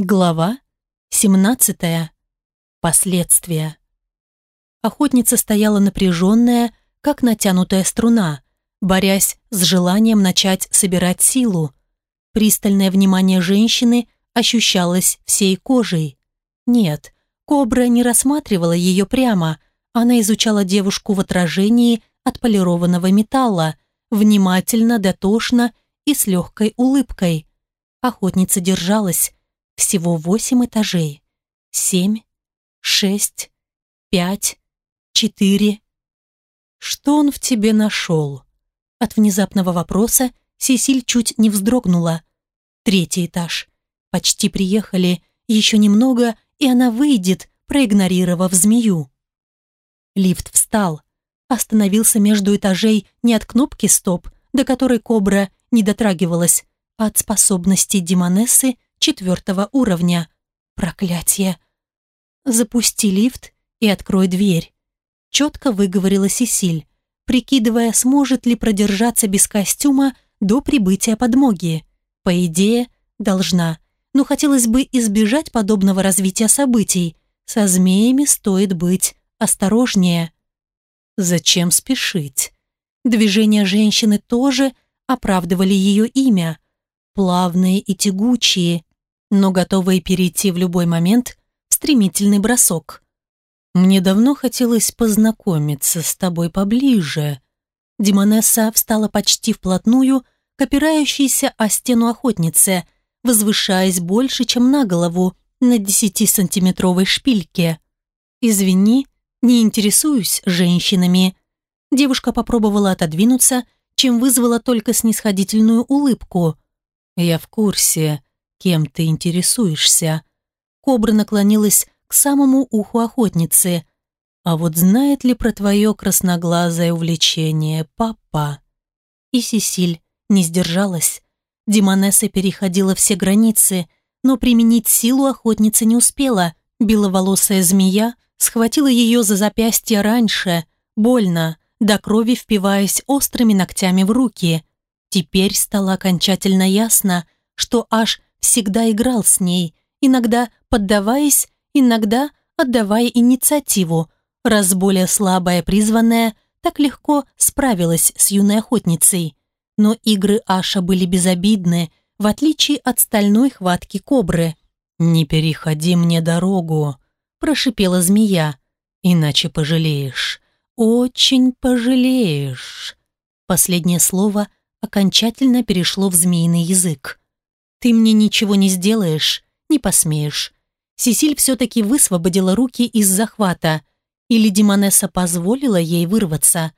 Глава 17. Последствия. Охотница стояла напряженная, как натянутая струна, борясь с желанием начать собирать силу. Пристальное внимание женщины ощущалось всей кожей. Нет, кобра не рассматривала ее прямо, она изучала девушку в отражении отполированного металла, внимательно, дотошно и с легкой улыбкой. Охотница держалась, всего восемь этажей. Семь, шесть, пять, четыре. Что он в тебе нашел? От внезапного вопроса Сесиль чуть не вздрогнула. Третий этаж. Почти приехали, еще немного, и она выйдет, проигнорировав змею. Лифт встал, остановился между этажей не от кнопки «Стоп», до которой кобра не дотрагивалась, а от способности Димонессы четвертого уровня. Проклятие. Запусти лифт и открой дверь. Четко выговорила Сесиль, прикидывая, сможет ли продержаться без костюма до прибытия подмоги. По идее, должна, но хотелось бы избежать подобного развития событий. Со змеями стоит быть осторожнее. Зачем спешить? Движения женщины тоже оправдывали ее имя. Плавные и тягучие, но готовые перейти в любой момент стремительный бросок. «Мне давно хотелось познакомиться с тобой поближе». Димонесса встала почти вплотную к опирающейся о стену охотнице, возвышаясь больше, чем на голову, на десятисантиметровой шпильке. «Извини, не интересуюсь женщинами». Девушка попробовала отодвинуться, чем вызвала только снисходительную улыбку. «Я в курсе кем ты интересуешься?» Кобра наклонилась к самому уху охотницы. «А вот знает ли про твое красноглазое увлечение папа?» И Сесиль не сдержалась. Димонесса переходила все границы, но применить силу охотница не успела. Беловолосая змея схватила ее за запястье раньше, больно, до крови впиваясь острыми ногтями в руки. Теперь стало окончательно ясно, что аж всегда играл с ней, иногда поддаваясь, иногда отдавая инициативу, раз более слабая призванная так легко справилась с юной охотницей. Но игры Аша были безобидны, в отличие от стальной хватки кобры. «Не переходи мне дорогу», – прошипела змея, – «иначе пожалеешь, очень пожалеешь». Последнее слово окончательно перешло в змеиный язык. «Ты мне ничего не сделаешь, не посмеешь». Сесиль все-таки высвободила руки из захвата, или Димонесса позволила ей вырваться.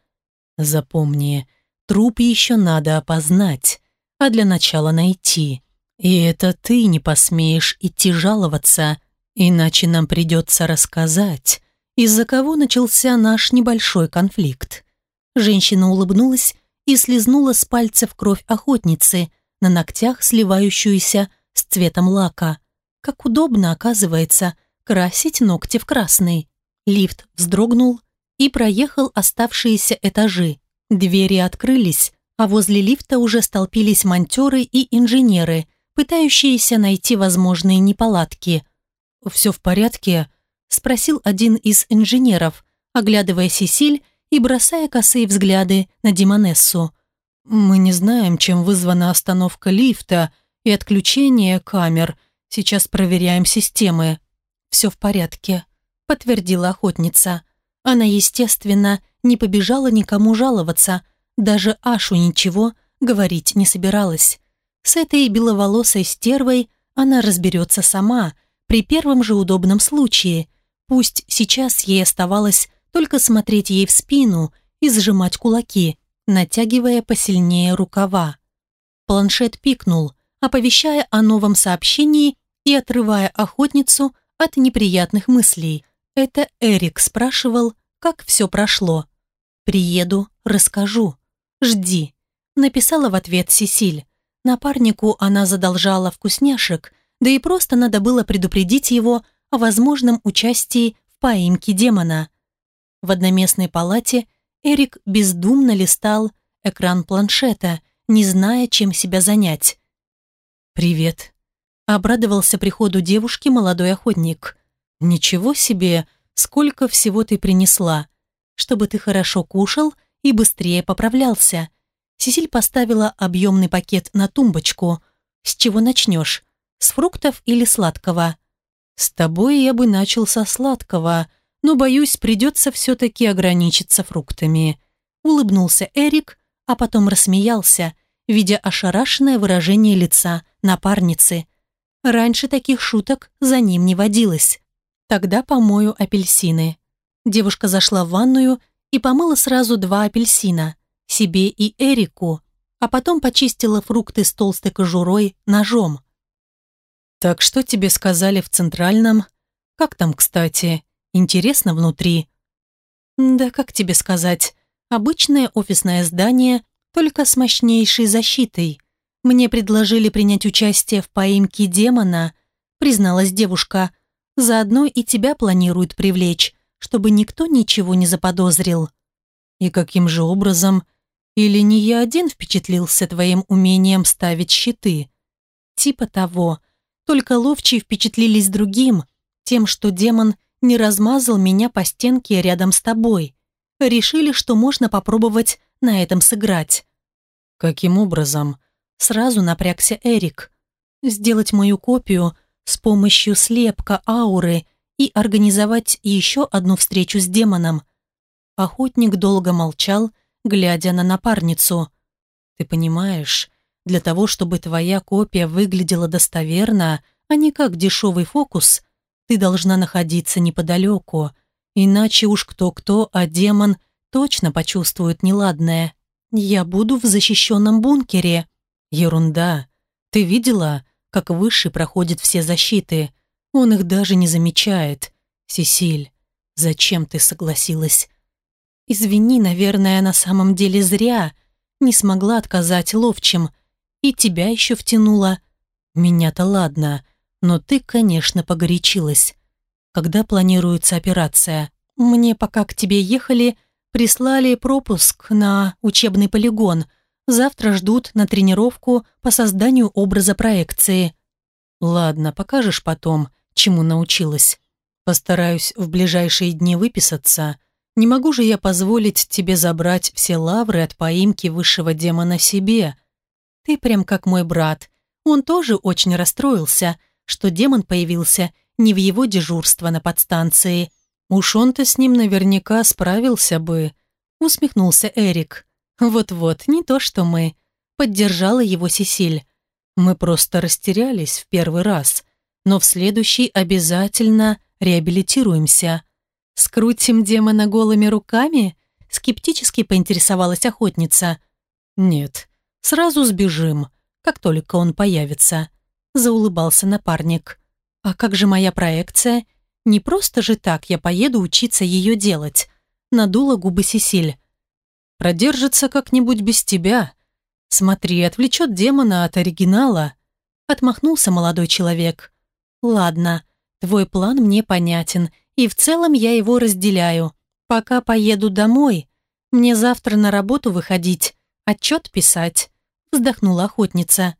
«Запомни, труп еще надо опознать, а для начала найти. И это ты не посмеешь идти жаловаться, иначе нам придется рассказать, из-за кого начался наш небольшой конфликт». Женщина улыбнулась и слезнула с пальцев кровь охотницы, на ногтях сливающуюся с цветом лака. Как удобно, оказывается, красить ногти в красный. Лифт вздрогнул и проехал оставшиеся этажи. Двери открылись, а возле лифта уже столпились монтеры и инженеры, пытающиеся найти возможные неполадки. «Все в порядке?» – спросил один из инженеров, оглядывая Сесиль и бросая косые взгляды на Димонессу. Мы не знаем, чем вызвана остановка лифта и отключение камер. Сейчас проверяем системы. Все в порядке, подтвердила охотница. Она, естественно, не побежала никому жаловаться. Даже Ашу ничего говорить не собиралась. С этой беловолосой стервой она разберется сама, при первом же удобном случае. Пусть сейчас ей оставалось только смотреть ей в спину и сжимать кулаки, натягивая посильнее рукава. Планшет пикнул, оповещая о новом сообщении и отрывая охотницу от неприятных мыслей. Это Эрик спрашивал, как все прошло. «Приеду, расскажу. Жди», — написала в ответ Сесиль. Напарнику она задолжала вкусняшек, да и просто надо было предупредить его о возможном участии в поимке демона. В одноместной палате – Эрик бездумно листал экран планшета, не зная, чем себя занять. «Привет». Обрадовался приходу девушки молодой охотник. «Ничего себе, сколько всего ты принесла. Чтобы ты хорошо кушал и быстрее поправлялся». Сесиль поставила объемный пакет на тумбочку. «С чего начнешь? С фруктов или сладкого?» «С тобой я бы начал со сладкого, но, боюсь, придется все-таки ограничиться фруктами». Улыбнулся Эрик, а потом рассмеялся, видя ошарашенное выражение лица напарницы. Раньше таких шуток за ним не водилось. Тогда помою апельсины. Девушка зашла в ванную и помыла сразу два апельсина, себе и Эрику, а потом почистила фрукты с толстой кожурой ножом. «Так что тебе сказали в Центральном? Как там, кстати? Интересно внутри?» «Да как тебе сказать? Обычное офисное здание, только с мощнейшей защитой. Мне предложили принять участие в поимке демона», призналась девушка. «Заодно и тебя планируют привлечь, чтобы никто ничего не заподозрил». «И каким же образом? Или не я один впечатлился твоим умением ставить щиты?» «Типа того», только ловчие впечатлились другим, тем, что демон не размазал меня по стенке рядом с тобой. Решили, что можно попробовать на этом сыграть. Каким образом? Сразу напрягся Эрик. Сделать мою копию с помощью слепка ауры и организовать еще одну встречу с демоном. Охотник долго молчал, глядя на напарницу. Ты понимаешь, для того, чтобы твоя копия выглядела достоверно, а не как дешевый фокус, ты должна находиться неподалеку, иначе уж кто-кто, а демон точно почувствует неладное. Я буду в защищенном бункере. Ерунда. Ты видела, как Высший проходит все защиты? Он их даже не замечает. Сесиль, зачем ты согласилась? Извини, наверное, на самом деле зря. Не смогла отказать ловчим, и тебя еще втянула. Меня-то ладно, но ты, конечно, погорячилась. Когда планируется операция? Мне пока к тебе ехали, прислали пропуск на учебный полигон. Завтра ждут на тренировку по созданию образа проекции. Ладно, покажешь потом, чему научилась. Постараюсь в ближайшие дни выписаться. Не могу же я позволить тебе забрать все лавры от поимки высшего демона себе – ты прям как мой брат. Он тоже очень расстроился, что демон появился не в его дежурство на подстанции. Уж он-то с ним наверняка справился бы, усмехнулся Эрик. Вот-вот, не то что мы. Поддержала его Сесиль. Мы просто растерялись в первый раз, но в следующий обязательно реабилитируемся. Скрутим демона голыми руками? Скептически поинтересовалась охотница. Нет, Сразу сбежим, как только он появится», — заулыбался напарник. «А как же моя проекция? Не просто же так я поеду учиться ее делать», — надула губы Сесиль. «Продержится как-нибудь без тебя. Смотри, отвлечет демона от оригинала», — отмахнулся молодой человек. «Ладно, твой план мне понятен, и в целом я его разделяю. Пока поеду домой, мне завтра на работу выходить, отчет писать», — вздохнула охотница.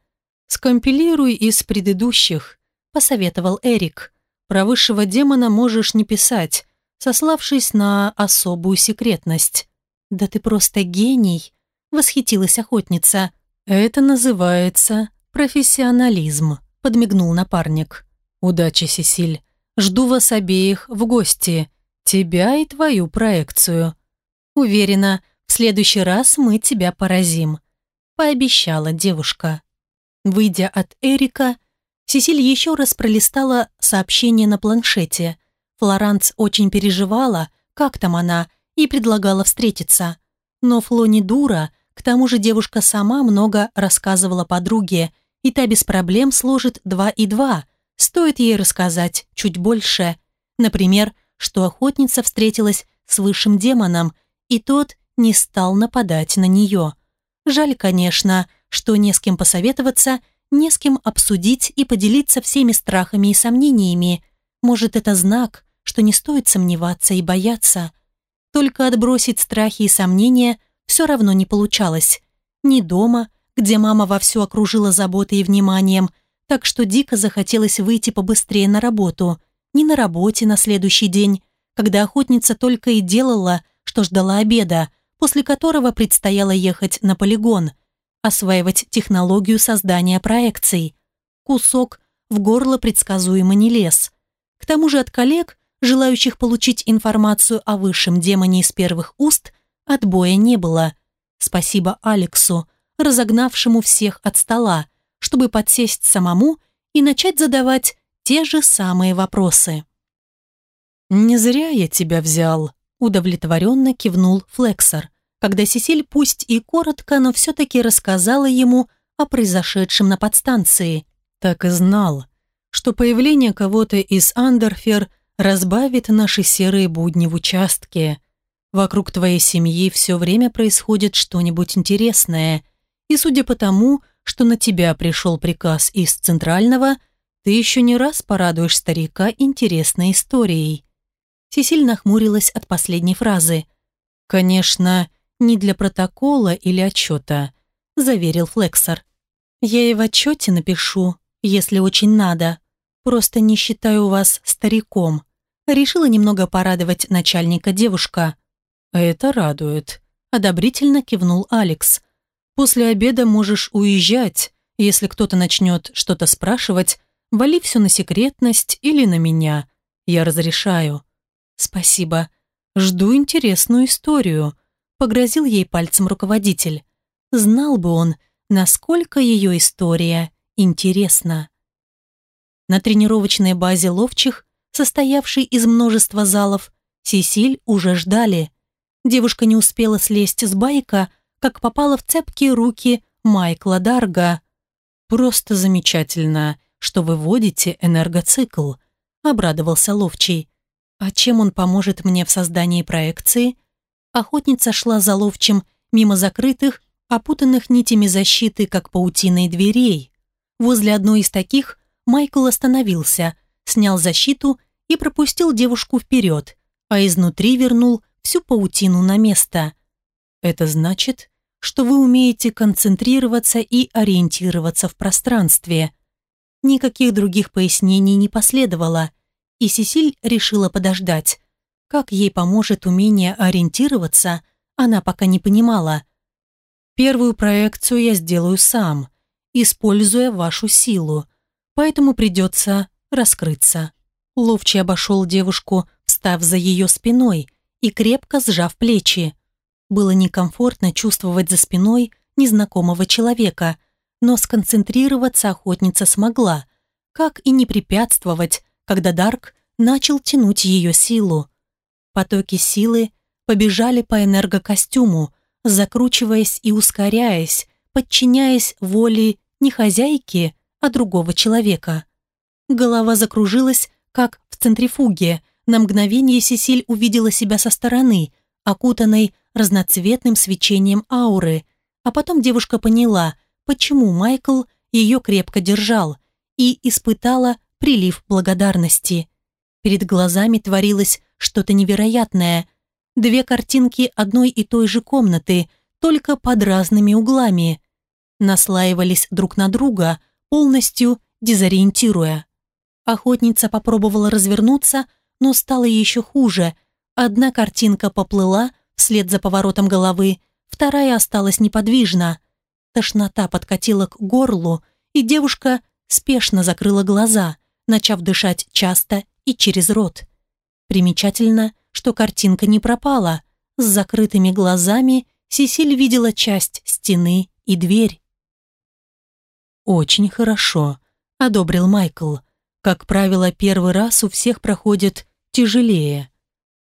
«Скомпилируй из предыдущих», — посоветовал Эрик. «Про высшего демона можешь не писать, сославшись на особую секретность». «Да ты просто гений», — восхитилась охотница. «Это называется профессионализм», — подмигнул напарник. «Удачи, Сесиль. Жду вас обеих в гости. Тебя и твою проекцию. Уверена, в следующий раз мы тебя поразим», — пообещала девушка. Выйдя от Эрика, Сесиль еще раз пролистала сообщение на планшете. Флоранц очень переживала, как там она, и предлагала встретиться. Но Фло не дура, к тому же девушка сама много рассказывала подруге, и та без проблем сложит два и два. Стоит ей рассказать чуть больше. Например, что охотница встретилась с высшим демоном, и тот не стал нападать на нее. Жаль, конечно, что не с кем посоветоваться, не с кем обсудить и поделиться всеми страхами и сомнениями. Может, это знак, что не стоит сомневаться и бояться. Только отбросить страхи и сомнения все равно не получалось. Ни дома, где мама вовсю окружила заботой и вниманием, так что дико захотелось выйти побыстрее на работу. Не на работе на следующий день, когда охотница только и делала, что ждала обеда, после которого предстояло ехать на полигон, осваивать технологию создания проекций. Кусок в горло предсказуемо не лез. К тому же от коллег, желающих получить информацию о высшем демоне из первых уст, отбоя не было. Спасибо Алексу, разогнавшему всех от стола, чтобы подсесть самому и начать задавать те же самые вопросы. «Не зря я тебя взял», – удовлетворенно кивнул Флексор, когда Сесиль пусть и коротко, но все-таки рассказала ему о произошедшем на подстанции. Так и знал, что появление кого-то из Андерфер разбавит наши серые будни в участке. Вокруг твоей семьи все время происходит что-нибудь интересное, и судя по тому, что на тебя пришел приказ из Центрального, ты еще не раз порадуешь старика интересной историей. Сесиль нахмурилась от последней фразы. «Конечно, не для протокола или отчета», – заверил Флексор. «Я и в отчете напишу, если очень надо. Просто не считаю вас стариком». Решила немного порадовать начальника девушка. «Это радует», – одобрительно кивнул Алекс. «После обеда можешь уезжать. Если кто-то начнет что-то спрашивать, вали все на секретность или на меня. Я разрешаю». «Спасибо. Жду интересную историю», — погрозил ей пальцем руководитель. Знал бы он, насколько ее история интересна. На тренировочной базе ловчих, состоявшей из множества залов, Сесиль уже ждали. Девушка не успела слезть с байка, как попала в цепкие руки Майкла Дарга. «Просто замечательно, что вы водите энергоцикл», — обрадовался Ловчий. А чем он поможет мне в создании проекции? Охотница шла за ловчим мимо закрытых, опутанных нитями защиты, как паутиной дверей. Возле одной из таких Майкл остановился, снял защиту и пропустил девушку вперед, а изнутри вернул всю паутину на место. Это значит, что вы умеете концентрироваться и ориентироваться в пространстве. Никаких других пояснений не последовало – и Сесиль решила подождать. Как ей поможет умение ориентироваться, она пока не понимала. Первую проекцию я сделаю сам, используя вашу силу, поэтому придется раскрыться. Ловчий обошел девушку, встав за ее спиной и крепко сжав плечи. Было некомфортно чувствовать за спиной незнакомого человека, но сконцентрироваться охотница смогла, как и не препятствовать когда Дарк начал тянуть ее силу. Потоки силы побежали по энергокостюму, закручиваясь и ускоряясь, подчиняясь воле не хозяйки, а другого человека. Голова закружилась, как в центрифуге. На мгновение Сесиль увидела себя со стороны, окутанной разноцветным свечением ауры, а потом девушка поняла, почему Майкл ее крепко держал, и испытала прилив благодарности. Перед глазами творилось что-то невероятное. Две картинки одной и той же комнаты, только под разными углами. Наслаивались друг на друга, полностью дезориентируя. Охотница попробовала развернуться, но стало еще хуже. Одна картинка поплыла вслед за поворотом головы, вторая осталась неподвижна. Тошнота подкатила к горлу, и девушка спешно закрыла глаза начав дышать часто и через рот. Примечательно, что картинка не пропала. С закрытыми глазами Сесиль видела часть стены и дверь. «Очень хорошо», — одобрил Майкл. «Как правило, первый раз у всех проходит тяжелее».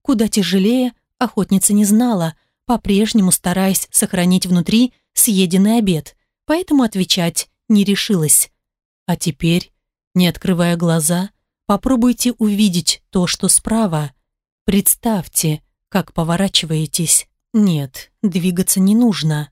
Куда тяжелее, охотница не знала, по-прежнему стараясь сохранить внутри съеденный обед, поэтому отвечать не решилась. А теперь не открывая глаза, попробуйте увидеть то, что справа. Представьте, как поворачиваетесь. Нет, двигаться не нужно.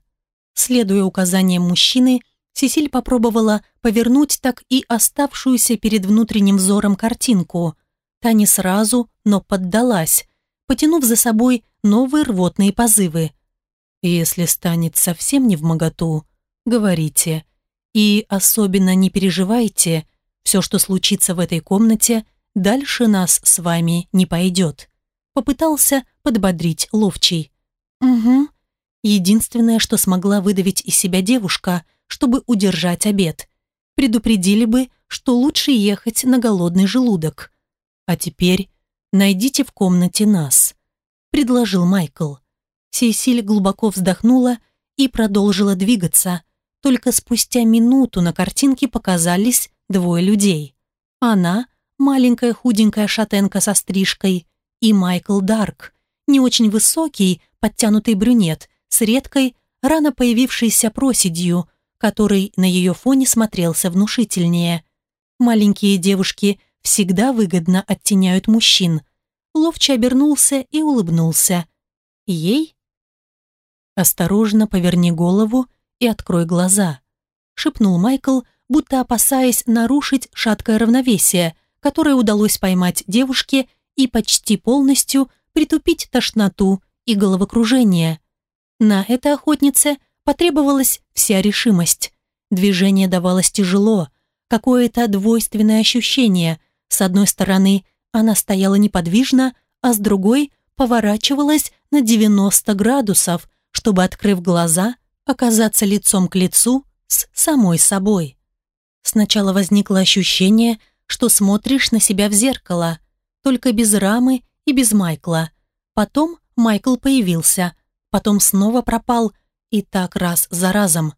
Следуя указаниям мужчины, Сесиль попробовала повернуть так и оставшуюся перед внутренним взором картинку. Та не сразу, но поддалась, потянув за собой новые рвотные позывы. «Если станет совсем не в моготу, говорите. И особенно не переживайте, все, что случится в этой комнате, дальше нас с вами не пойдет. Попытался подбодрить ловчий. Угу. Единственное, что смогла выдавить из себя девушка, чтобы удержать обед. Предупредили бы, что лучше ехать на голодный желудок. А теперь найдите в комнате нас, предложил Майкл. Сесиль глубоко вздохнула и продолжила двигаться. Только спустя минуту на картинке показались двое людей. Она, маленькая худенькая шатенка со стрижкой, и Майкл Дарк, не очень высокий, подтянутый брюнет, с редкой, рано появившейся проседью, который на ее фоне смотрелся внушительнее. Маленькие девушки всегда выгодно оттеняют мужчин. Ловче обернулся и улыбнулся. Ей «Осторожно поверни голову и открой глаза», шепнул Майкл, будто опасаясь нарушить шаткое равновесие, которое удалось поймать девушке и почти полностью притупить тошноту и головокружение. На это охотнице потребовалась вся решимость. Движение давалось тяжело, какое-то двойственное ощущение. С одной стороны, она стояла неподвижно, а с другой поворачивалась на 90 градусов, чтобы, открыв глаза, оказаться лицом к лицу с самой собой. Сначала возникло ощущение, что смотришь на себя в зеркало, только без рамы и без Майкла. Потом Майкл появился, потом снова пропал, и так раз за разом.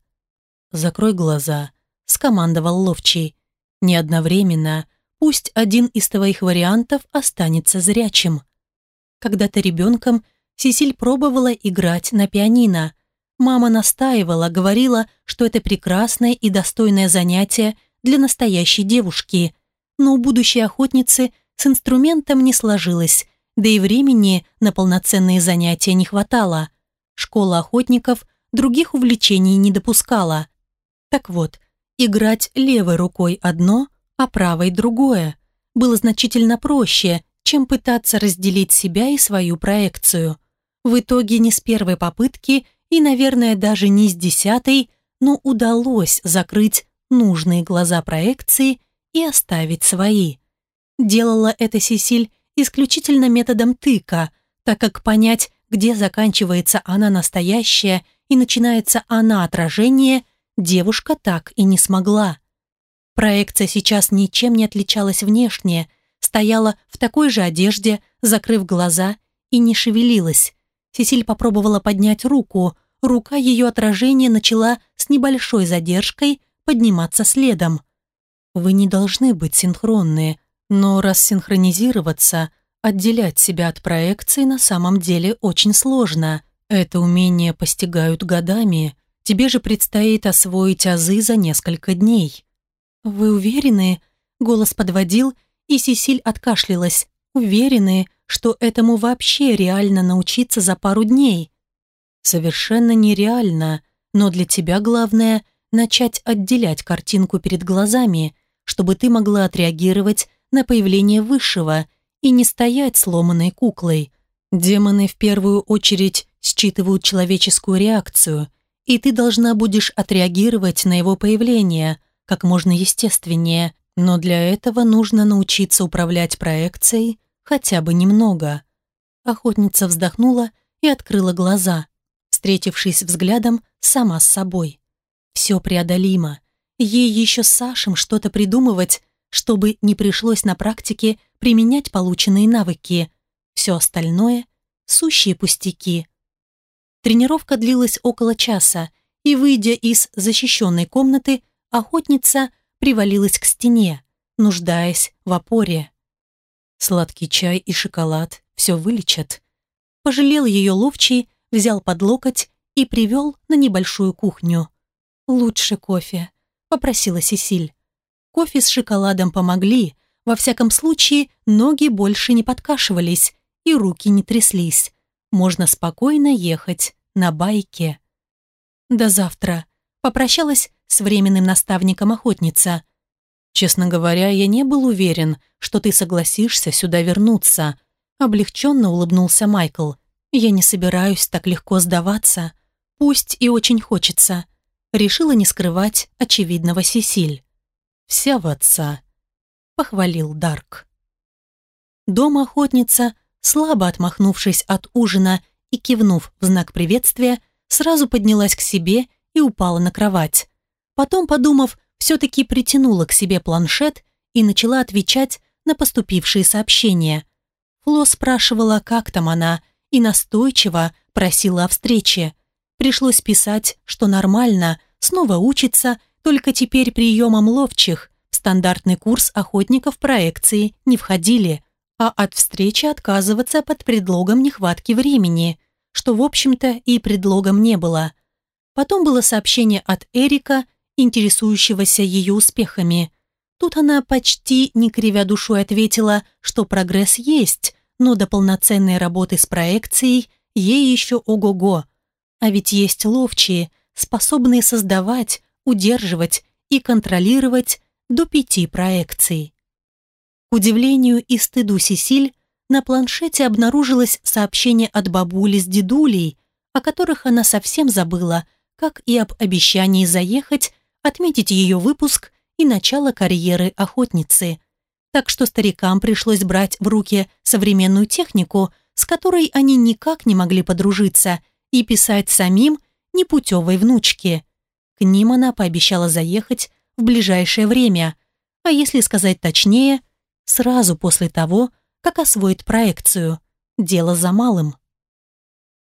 «Закрой глаза», — скомандовал Ловчий. «Не одновременно, пусть один из твоих вариантов останется зрячим». Когда-то ребенком Сесиль пробовала играть на пианино. Мама настаивала, говорила, что это прекрасное и достойное занятие для настоящей девушки. Но у будущей охотницы с инструментом не сложилось, да и времени на полноценные занятия не хватало. Школа охотников других увлечений не допускала. Так вот, играть левой рукой одно, а правой другое было значительно проще, чем пытаться разделить себя и свою проекцию. В итоге не с первой попытки и, наверное, даже не с десятой, но удалось закрыть нужные глаза проекции и оставить свои. Делала это Сесиль исключительно методом тыка, так как понять, где заканчивается она настоящая и начинается она отражение, девушка так и не смогла. Проекция сейчас ничем не отличалась внешне, стояла в такой же одежде, закрыв глаза, и не шевелилась. Сесиль попробовала поднять руку, рука ее отражения начала с небольшой задержкой подниматься следом. Вы не должны быть синхронные, но рассинхронизироваться, отделять себя от проекции на самом деле очень сложно. Это умение постигают годами. Тебе же предстоит освоить азы за несколько дней. Вы уверены? Голос подводил, и Сесиль откашлялась. Уверены, что этому вообще реально научиться за пару дней? Совершенно нереально, но для тебя главное начать отделять картинку перед глазами, чтобы ты могла отреагировать на появление высшего и не стоять сломанной куклой. Демоны в первую очередь считывают человеческую реакцию, и ты должна будешь отреагировать на его появление как можно естественнее, но для этого нужно научиться управлять проекцией хотя бы немного. Охотница вздохнула и открыла глаза, встретившись взглядом сама с собой. Все преодолимо. Ей еще с Сашем что-то придумывать, чтобы не пришлось на практике применять полученные навыки. Все остальное — сущие пустяки. Тренировка длилась около часа, и, выйдя из защищенной комнаты, охотница привалилась к стене, нуждаясь в опоре. Сладкий чай и шоколад все вылечат. Пожалел ее ловчий, взял под локоть и привел на небольшую кухню. «Лучше кофе», — попросила Сесиль. Кофе с шоколадом помогли, во всяком случае ноги больше не подкашивались и руки не тряслись. Можно спокойно ехать на байке. До завтра. Попрощалась с временным наставником охотница. Честно говоря, я не был уверен, что ты согласишься сюда вернуться. Облегченно улыбнулся Майкл. Я не собираюсь так легко сдаваться. Пусть и очень хочется. решила не скрывать очевидного Сесиль. «Вся в отца», — похвалил Дарк. Дома охотница, слабо отмахнувшись от ужина и кивнув в знак приветствия, сразу поднялась к себе и упала на кровать. Потом, подумав, все-таки притянула к себе планшет и начала отвечать на поступившие сообщения. Фло спрашивала, как там она, и настойчиво просила о встрече. Пришлось писать, что нормально, снова учится, только теперь приемом ловчих в стандартный курс охотников проекции не входили, а от встречи отказываться под предлогом нехватки времени, что, в общем-то, и предлогом не было. Потом было сообщение от Эрика, интересующегося ее успехами. Тут она почти не кривя душой ответила, что прогресс есть, но до полноценной работы с проекцией ей еще ого-го. А ведь есть ловчие, способные создавать, удерживать и контролировать до пяти проекций. К удивлению и стыду Сесиль, на планшете обнаружилось сообщение от бабули с дедулей, о которых она совсем забыла, как и об обещании заехать, отметить ее выпуск и начало карьеры охотницы. Так что старикам пришлось брать в руки современную технику, с которой они никак не могли подружиться, и писать самим непутевой внучке. К ним она пообещала заехать в ближайшее время, а если сказать точнее, сразу после того, как освоит проекцию. Дело за малым.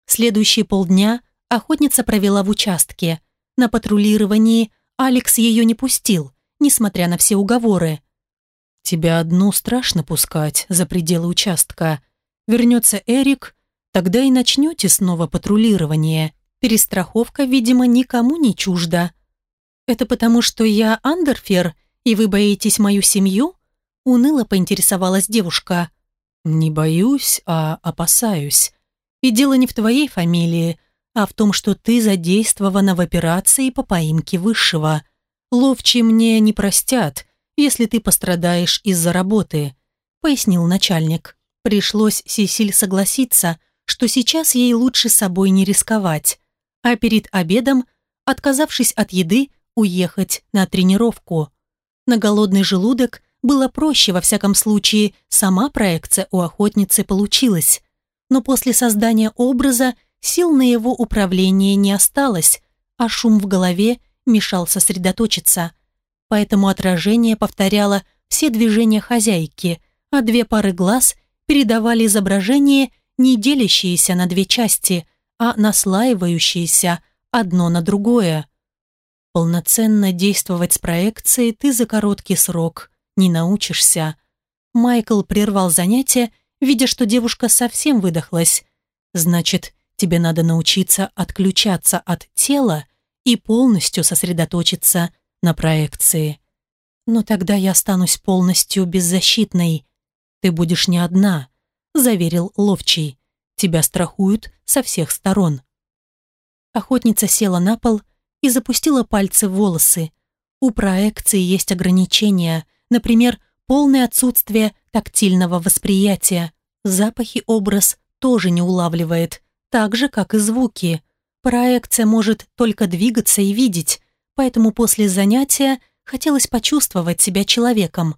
Следующие полдня охотница провела в участке. На патрулировании Алекс ее не пустил, несмотря на все уговоры. «Тебя одну страшно пускать за пределы участка. Вернется Эрик, тогда и начнете снова патрулирование. Перестраховка, видимо, никому не чужда. Это потому, что я Андерфер, и вы боитесь мою семью?» Уныло поинтересовалась девушка. «Не боюсь, а опасаюсь. И дело не в твоей фамилии, а в том, что ты задействована в операции по поимке Высшего. Ловчи мне не простят, если ты пострадаешь из-за работы», пояснил начальник. Пришлось Сесиль согласиться, что сейчас ей лучше собой не рисковать, а перед обедом, отказавшись от еды, уехать на тренировку. На голодный желудок было проще, во всяком случае, сама проекция у охотницы получилась. Но после создания образа сил на его управление не осталось, а шум в голове мешал сосредоточиться. Поэтому отражение повторяло все движения хозяйки, а две пары глаз передавали изображение, не делящиеся на две части, а наслаивающиеся одно на другое. Полноценно действовать с проекцией ты за короткий срок не научишься. Майкл прервал занятие, видя, что девушка совсем выдохлась. Значит, тебе надо научиться отключаться от тела и полностью сосредоточиться на проекции. Но тогда я останусь полностью беззащитной. Ты будешь не одна, заверил Ловчий. Тебя страхуют со всех сторон. Охотница села на пол и запустила пальцы в волосы. У проекции есть ограничения, Например, полное отсутствие тактильного восприятия. Запахи образ тоже не улавливает, так же, как и звуки. Проекция может только двигаться и видеть, поэтому после занятия хотелось почувствовать себя человеком.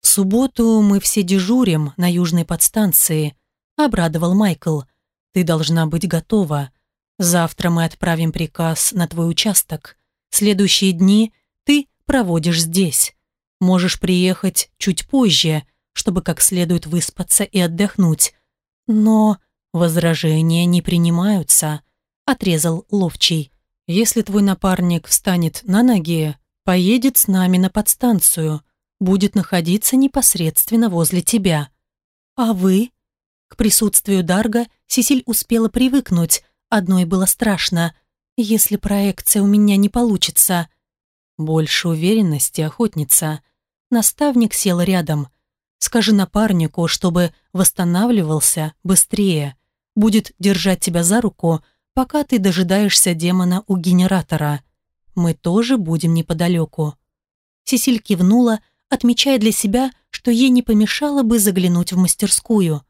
«В субботу мы все дежурим на южной подстанции», — обрадовал Майкл. «Ты должна быть готова. Завтра мы отправим приказ на твой участок. Следующие дни ты проводишь здесь. Можешь приехать чуть позже, чтобы как следует выспаться и отдохнуть. Но возражения не принимаются», — отрезал Ловчий. «Если твой напарник встанет на ноги, поедет с нами на подстанцию, будет находиться непосредственно возле тебя. А вы?» К присутствию Дарга Сесиль успела привыкнуть, одной было страшно. «Если проекция у меня не получится...» «Больше уверенности, охотница», Наставник сел рядом. «Скажи напарнику, чтобы восстанавливался быстрее. Будет держать тебя за руку, пока ты дожидаешься демона у генератора. Мы тоже будем неподалеку». Сесиль кивнула, отмечая для себя, что ей не помешало бы заглянуть в мастерскую.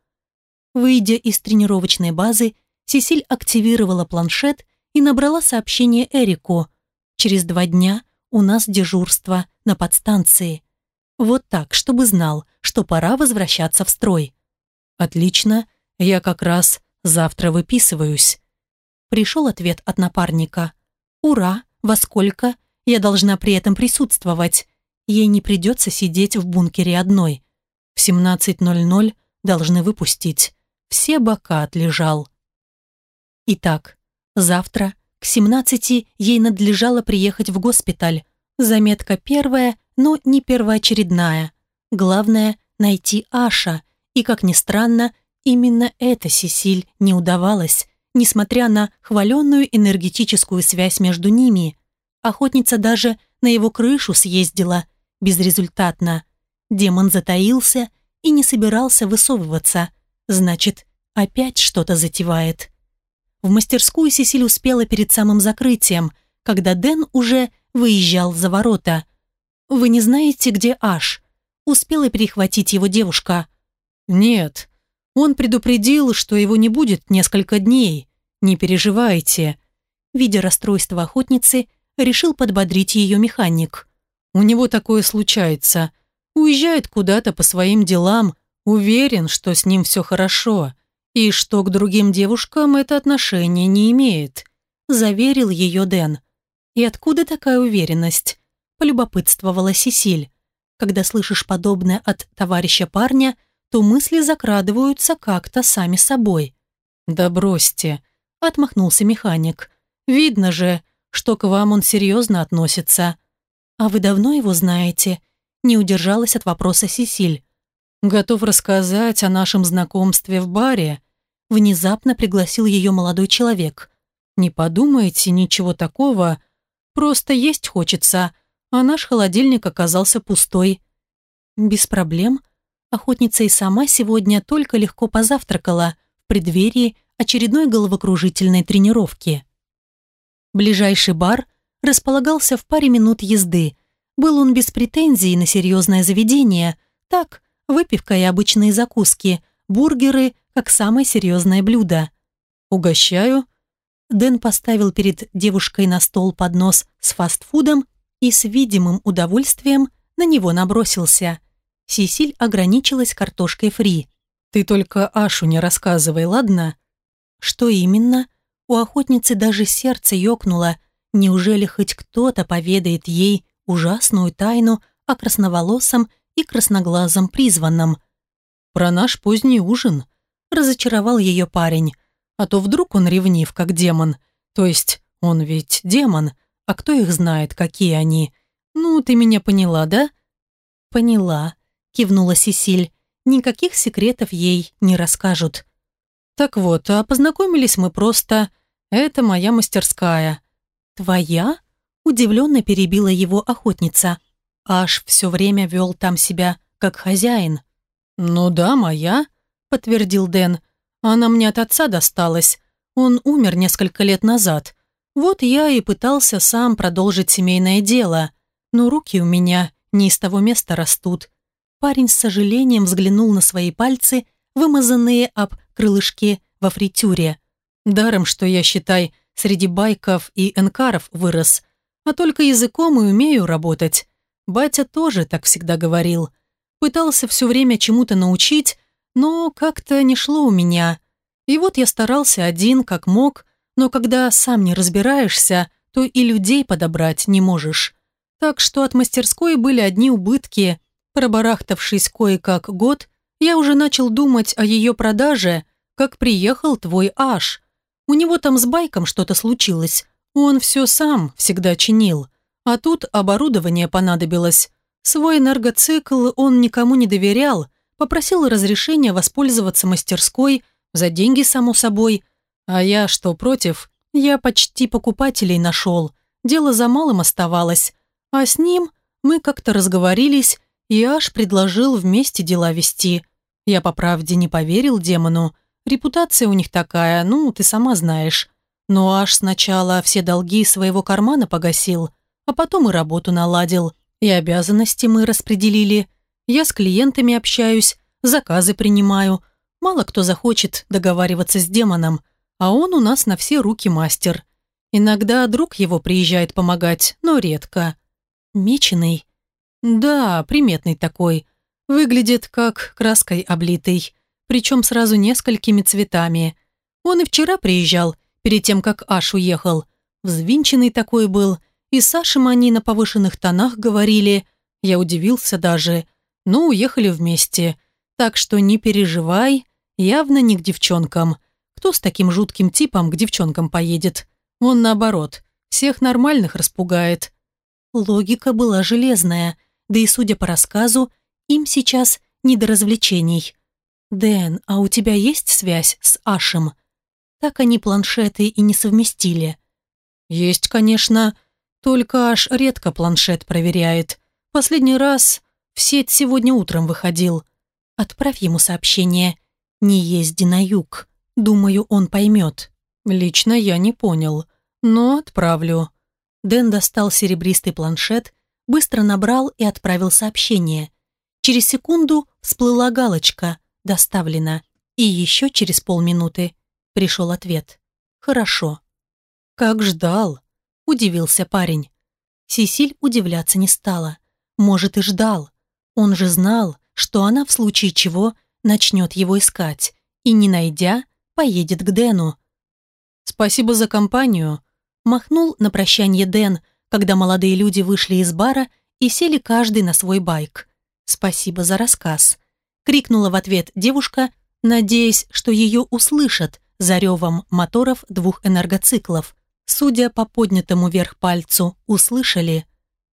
Выйдя из тренировочной базы, Сесиль активировала планшет и набрала сообщение Эрику. Через два дня у нас дежурство на подстанции. Вот так, чтобы знал, что пора возвращаться в строй. Отлично, я как раз завтра выписываюсь. Пришел ответ от напарника. Ура, во сколько? Я должна при этом присутствовать. Ей не придется сидеть в бункере одной. В 17.00 должны выпустить. Все бока отлежал. Итак, завтра к 17 ей надлежало приехать в госпиталь. Заметка первая, но не первоочередная. Главное – найти Аша. И, как ни странно, именно это Сесиль не удавалось, несмотря на хваленную энергетическую связь между ними. Охотница даже на его крышу съездила, безрезультатно. Демон затаился и не собирался высовываться. Значит, опять что-то затевает. В мастерскую Сесиль успела перед самым закрытием, когда Дэн уже выезжал за ворота. «Вы не знаете, где Аш?» Успела перехватить его девушка. «Нет. Он предупредил, что его не будет несколько дней. Не переживайте». Видя расстройство охотницы, решил подбодрить ее механик. «У него такое случается. Уезжает куда-то по своим делам, уверен, что с ним все хорошо, и что к другим девушкам это отношение не имеет», заверил ее Дэн. «И откуда такая уверенность?» полюбопытствовала Сесиль. Когда слышишь подобное от товарища парня, то мысли закрадываются как-то сами собой. «Да бросьте», — отмахнулся механик. «Видно же, что к вам он серьезно относится». «А вы давно его знаете?» Не удержалась от вопроса Сесиль. «Готов рассказать о нашем знакомстве в баре», внезапно пригласил ее молодой человек. «Не подумайте ничего такого, просто есть хочется, а наш холодильник оказался пустой». «Без проблем», охотница и сама сегодня только легко позавтракала в преддверии очередной головокружительной тренировки. Ближайший бар располагался в паре минут езды. Был он без претензий на серьезное заведение. Так, выпивка и обычные закуски, бургеры как самое серьезное блюдо. «Угощаю». Дэн поставил перед девушкой на стол поднос с фастфудом и с видимым удовольствием на него набросился. Сисиль ограничилась картошкой фри. «Ты только Ашу не рассказывай, ладно?» «Что именно?» У охотницы даже сердце ёкнуло. Неужели хоть кто-то поведает ей ужасную тайну о красноволосом и красноглазом призванном? «Про наш поздний ужин», — разочаровал ее парень. «А то вдруг он ревнив, как демон. То есть он ведь демон, а кто их знает, какие они? Ну, ты меня поняла, да?» «Поняла», — кивнула Сесиль. «Никаких секретов ей не расскажут». «Так вот, а познакомились мы просто...» Это моя мастерская». «Твоя?» – удивленно перебила его охотница. Аж все время вел там себя, как хозяин. «Ну да, моя», – подтвердил Дэн. «Она мне от отца досталась. Он умер несколько лет назад. Вот я и пытался сам продолжить семейное дело. Но руки у меня не из того места растут». Парень с сожалением взглянул на свои пальцы, вымазанные об крылышки во фритюре. Даром, что я, считай, среди байков и энкаров вырос, а только языком и умею работать. Батя тоже так всегда говорил. Пытался все время чему-то научить, но как-то не шло у меня. И вот я старался один, как мог, но когда сам не разбираешься, то и людей подобрать не можешь. Так что от мастерской были одни убытки. Пробарахтавшись кое-как год, я уже начал думать о ее продаже, как приехал твой Аш. У него там с байком что-то случилось. Он все сам всегда чинил. А тут оборудование понадобилось. Свой энергоцикл он никому не доверял, попросил разрешения воспользоваться мастерской, за деньги, само собой. А я что, против? Я почти покупателей нашел. Дело за малым оставалось. А с ним мы как-то разговорились, и аж предложил вместе дела вести. Я по правде не поверил демону, Репутация у них такая, ну, ты сама знаешь. Но аж сначала все долги своего кармана погасил, а потом и работу наладил. И обязанности мы распределили. Я с клиентами общаюсь, заказы принимаю. Мало кто захочет договариваться с демоном, а он у нас на все руки мастер. Иногда друг его приезжает помогать, но редко. Меченый? Да, приметный такой. Выглядит как краской облитый, причем сразу несколькими цветами. Он и вчера приезжал, перед тем, как Аш уехал. Взвинченный такой был, и с Ашем они на повышенных тонах говорили. Я удивился даже. Но уехали вместе. Так что не переживай, явно не к девчонкам. Кто с таким жутким типом к девчонкам поедет? Он наоборот, всех нормальных распугает. Логика была железная, да и, судя по рассказу, им сейчас не до развлечений. «Дэн, а у тебя есть связь с Ашем?» Так они планшеты и не совместили. «Есть, конечно, только Аш редко планшет проверяет. Последний раз в сеть сегодня утром выходил. Отправь ему сообщение. Не езди на юг. Думаю, он поймет». «Лично я не понял, но отправлю». Дэн достал серебристый планшет, быстро набрал и отправил сообщение. Через секунду всплыла галочка «Доставлено». И еще через полминуты пришел ответ «Хорошо». «Как ждал», – удивился парень. Сесиль удивляться не стала. Может, и ждал. Он же знал, что она в случае чего начнет его искать и, не найдя, поедет к Дэну. «Спасибо за компанию», – махнул на прощание Дэн, когда молодые люди вышли из бара и сели каждый на свой байк. «Спасибо за рассказ», – крикнула в ответ девушка, надеясь, что ее услышат за ревом моторов двух энергоциклов. Судя по поднятому вверх пальцу, услышали.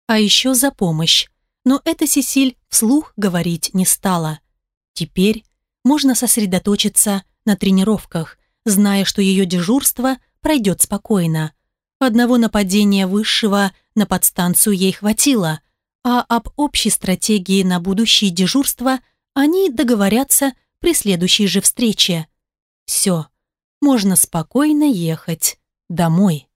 А еще за помощь. Но это Сесиль вслух говорить не стала. Теперь можно сосредоточиться на тренировках, зная, что ее дежурство пройдет спокойно. Одного нападения высшего на подстанцию ей хватило, а об общей стратегии на будущее дежурство они договорятся при следующей же встрече. Все, можно спокойно ехать домой.